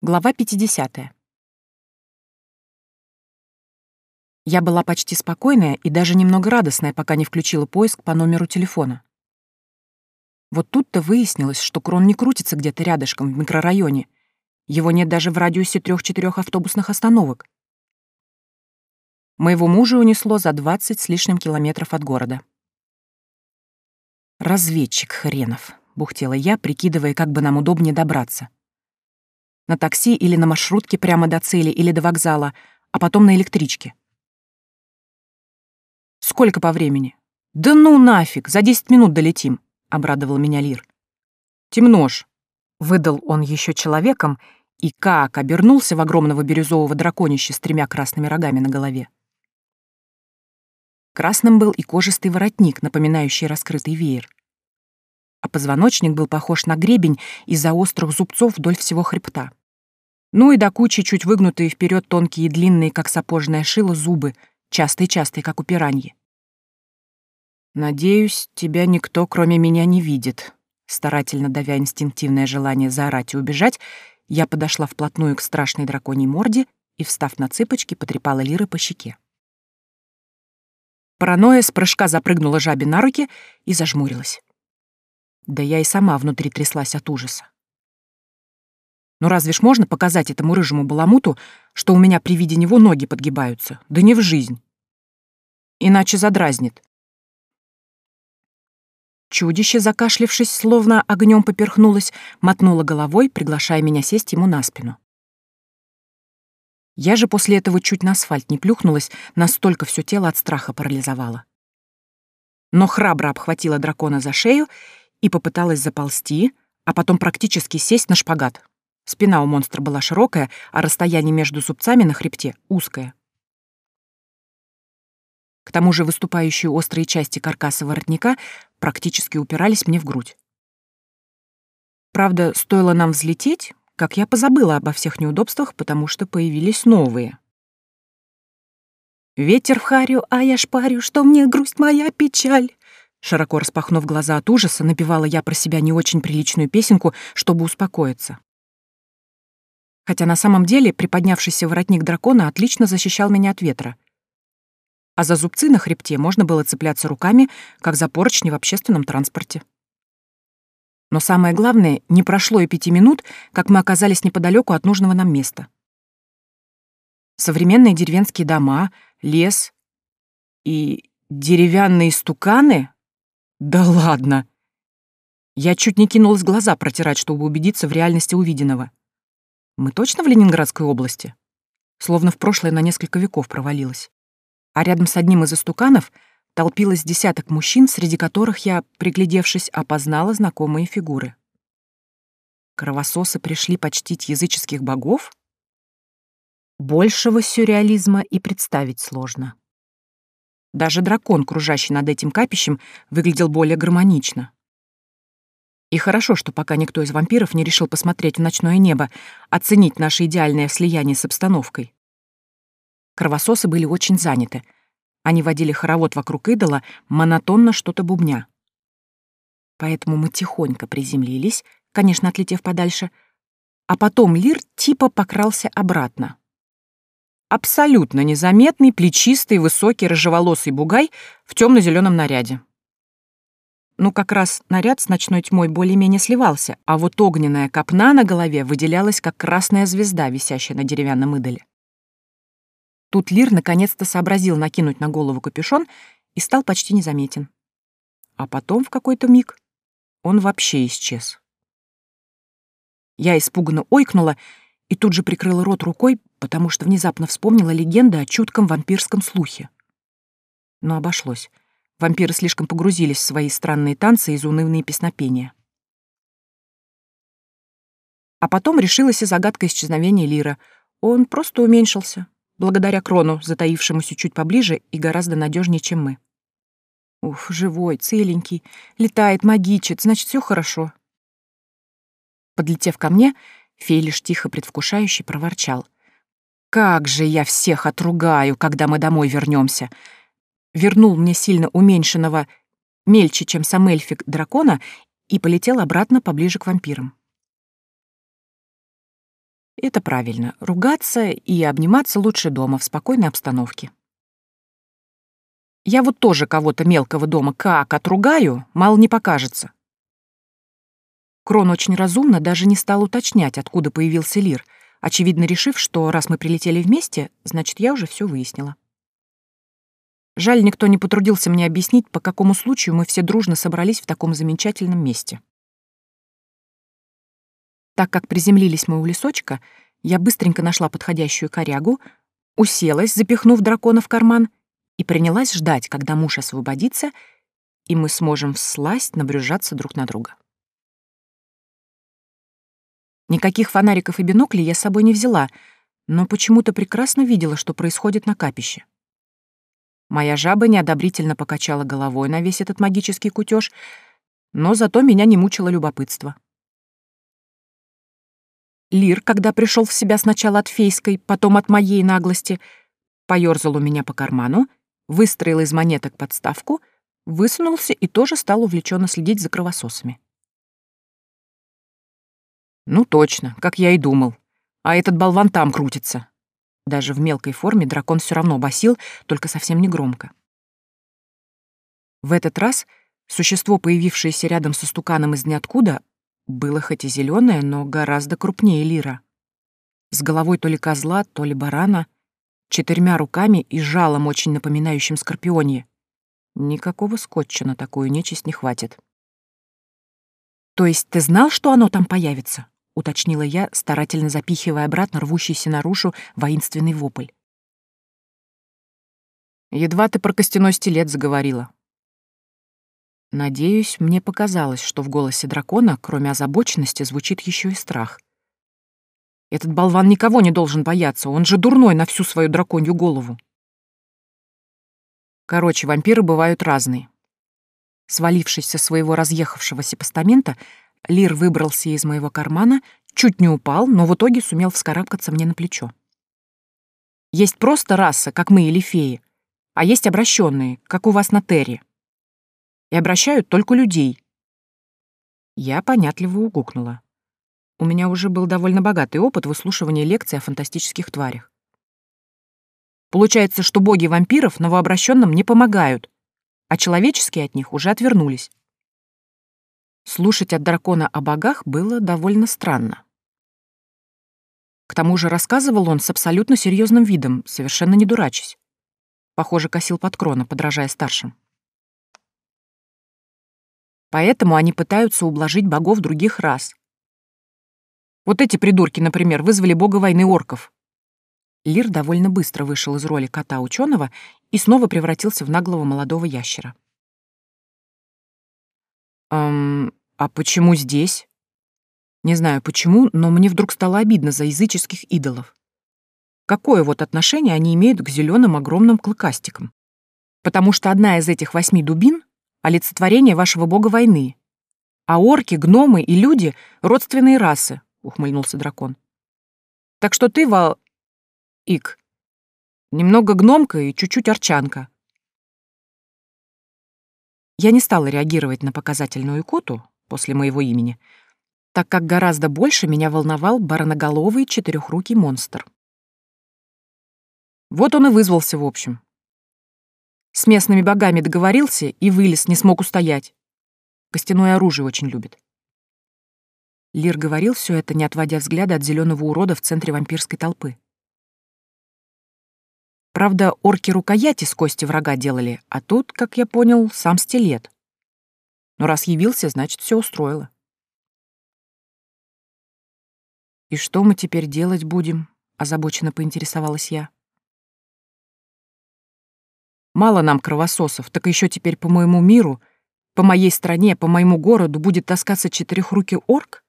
Глава 50. Я была почти спокойная и даже немного радостная, пока не включила поиск по номеру телефона. Вот тут-то выяснилось, что Крон не крутится где-то рядышком, в микрорайоне. Его нет даже в радиусе трех-четырех автобусных остановок. Моего мужа унесло за двадцать с лишним километров от города. «Разведчик хренов», — бухтела я, прикидывая, как бы нам удобнее добраться. На такси или на маршрутке прямо до цели или до вокзала, а потом на электричке. «Сколько по времени?» «Да ну нафиг, за десять минут долетим», — обрадовал меня Лир. «Темно ж», — выдал он еще человеком, и как обернулся в огромного бирюзового драконища с тремя красными рогами на голове. Красным был и кожистый воротник, напоминающий раскрытый веер а позвоночник был похож на гребень из-за острых зубцов вдоль всего хребта. Ну и до кучи чуть выгнутые вперед тонкие и длинные, как сапожное шило, зубы, частые-частые, как у пираньи. «Надеюсь, тебя никто, кроме меня, не видит», старательно давя инстинктивное желание заорать и убежать, я подошла вплотную к страшной драконьей морде и, встав на цыпочки, потрепала Лиры по щеке. Паранойя с прыжка запрыгнула жабе на руки и зажмурилась. Да я и сама внутри тряслась от ужаса. Но разве ж можно показать этому рыжему баламуту, что у меня при виде него ноги подгибаются? Да не в жизнь. Иначе задразнит. Чудище, закашлившись, словно огнем поперхнулось, мотнуло головой, приглашая меня сесть ему на спину. Я же после этого чуть на асфальт не плюхнулась, настолько все тело от страха парализовало. Но храбро обхватила дракона за шею и попыталась заползти, а потом практически сесть на шпагат. Спина у монстра была широкая, а расстояние между зубцами на хребте узкое. К тому же выступающие острые части каркаса воротника практически упирались мне в грудь. Правда, стоило нам взлететь, как я позабыла обо всех неудобствах, потому что появились новые. «Ветер в харю, а я шпарю, что мне грусть моя печаль. Широко распахнув глаза от ужаса, напевала я про себя не очень приличную песенку, чтобы успокоиться. Хотя на самом деле приподнявшийся воротник дракона отлично защищал меня от ветра. А за зубцы на хребте можно было цепляться руками, как за поручни в общественном транспорте. Но самое главное, не прошло и пяти минут, как мы оказались неподалеку от нужного нам места. Современные деревенские дома, лес и деревянные стуканы да ладно. Я чуть не кинулась глаза протирать, чтобы убедиться в реальности увиденного. Мы точно в Ленинградской области? Словно в прошлое на несколько веков провалилась. А рядом с одним из истуканов толпилось десяток мужчин, среди которых я, приглядевшись, опознала знакомые фигуры. Кровососы пришли почтить языческих богов? Большего сюрреализма и представить сложно. Даже дракон, кружащий над этим капищем, выглядел более гармонично. И хорошо, что пока никто из вампиров не решил посмотреть в ночное небо, оценить наше идеальное слияние с обстановкой. Кровососы были очень заняты. Они водили хоровод вокруг идола, монотонно что-то бубня. Поэтому мы тихонько приземлились, конечно, отлетев подальше, а потом Лир типа покрался обратно. Абсолютно незаметный, плечистый, высокий, рыжеволосый бугай в темно-зеленом наряде. Ну, как раз наряд с ночной тьмой более-менее сливался, а вот огненная копна на голове выделялась, как красная звезда, висящая на деревянном идоле. Тут Лир наконец-то сообразил накинуть на голову капюшон и стал почти незаметен. А потом, в какой-то миг, он вообще исчез. Я испуганно ойкнула и тут же прикрыла рот рукой, потому что внезапно вспомнила легенду о чутком вампирском слухе. Но обошлось. Вампиры слишком погрузились в свои странные танцы и заунывные песнопения. А потом решилась и загадка исчезновения Лира. Он просто уменьшился, благодаря Крону, затаившемуся чуть поближе и гораздо надежнее, чем мы. Уф, живой, целенький, летает, магичит, значит, все хорошо. Подлетев ко мне, Фей лишь тихо предвкушающе проворчал. «Как же я всех отругаю, когда мы домой вернемся!» Вернул мне сильно уменьшенного, мельче, чем сам эльфик, дракона и полетел обратно поближе к вампирам. Это правильно. Ругаться и обниматься лучше дома в спокойной обстановке. Я вот тоже кого-то мелкого дома как отругаю, мало не покажется. Крон очень разумно даже не стал уточнять, откуда появился Лир, очевидно решив, что раз мы прилетели вместе, значит, я уже все выяснила. Жаль, никто не потрудился мне объяснить, по какому случаю мы все дружно собрались в таком замечательном месте. Так как приземлились мы у лесочка, я быстренько нашла подходящую корягу, уселась, запихнув дракона в карман, и принялась ждать, когда муж освободится, и мы сможем всласть набрюжаться друг на друга. Никаких фонариков и биноклей я с собой не взяла, но почему-то прекрасно видела, что происходит на капище. Моя жаба неодобрительно покачала головой на весь этот магический кутеж, но зато меня не мучило любопытство. Лир, когда пришел в себя сначала от фейской, потом от моей наглости, поёрзал у меня по карману, выстроил из монеток подставку, высунулся и тоже стал увлеченно следить за кровососами. Ну точно, как я и думал. А этот болван там крутится. Даже в мелкой форме дракон все равно басил, только совсем не громко. В этот раз существо, появившееся рядом со стуканом из ниоткуда, было хоть и зеленое, но гораздо крупнее лира. С головой то ли козла, то ли барана, четырьмя руками и жалом, очень напоминающим скорпионье. Никакого скотча на такую нечисть не хватит. «То есть ты знал, что оно там появится?» — уточнила я, старательно запихивая обратно рвущийся наружу воинственный вопль. «Едва ты про костяной стилет заговорила», Надеюсь, мне показалось, что в голосе дракона, кроме озабоченности, звучит еще и страх. Этот болван никого не должен бояться, он же дурной на всю свою драконью голову. Короче, вампиры бывают разные. Свалившись со своего разъехавшегося постамента, Лир выбрался из моего кармана, чуть не упал, но в итоге сумел вскарабкаться мне на плечо. Есть просто раса, как мы или феи, а есть обращенные, как у вас на Терри и обращают только людей. Я понятливо угукнула. У меня уже был довольно богатый опыт выслушивания лекций о фантастических тварях. Получается, что боги вампиров новообращенным не помогают, а человеческие от них уже отвернулись. Слушать от дракона о богах было довольно странно. К тому же рассказывал он с абсолютно серьезным видом, совершенно не дурачась. Похоже, косил под крона, подражая старшим. Поэтому они пытаются ублажить богов других рас. Вот эти придурки, например, вызвали бога войны орков. Лир довольно быстро вышел из роли кота ученого и снова превратился в наглого молодого ящера. «Эм, а почему здесь?» Не знаю почему, но мне вдруг стало обидно за языческих идолов. Какое вот отношение они имеют к зеленым огромным клыкастикам? Потому что одна из этих восьми дубин олицетворение вашего бога войны. А орки, гномы и люди — родственные расы, — ухмыльнулся дракон. Так что ты, Вал... Ик, немного гномка и чуть-чуть арчанка. Я не стала реагировать на показательную икоту после моего имени, так как гораздо больше меня волновал бараноголовый четырехрукий монстр. Вот он и вызвался, в общем. С местными богами договорился и вылез, не смог устоять. Костяное оружие очень любит. Лир говорил все это, не отводя взгляда от зеленого урода в центре вампирской толпы. Правда, орки рукояти с кости врага делали, а тут, как я понял, сам стилет. Но раз явился, значит, все устроило. «И что мы теперь делать будем?» — озабоченно поинтересовалась я. Мало нам кровососов, так еще теперь по моему миру, по моей стране, по моему городу будет таскаться четырехрукий орк?